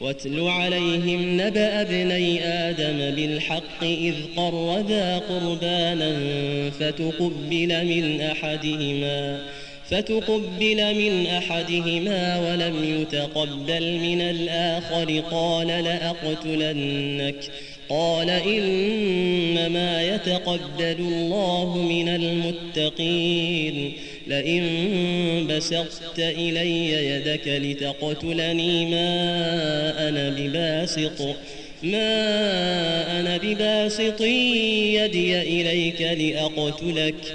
واتل عليهم نبأ ابني آدم بالحق إذ قربا قربانا فتقبل من أحدهما فتقبل من أحدهما ولم يتقبل من الآخر قال لأقتلنك. قال إنما يتقبل الله من المتقين. لئن بسطت إلي يدك لتقتلني ما أنا بباسط ما أنا بباسط يدي إليك لأقتلك.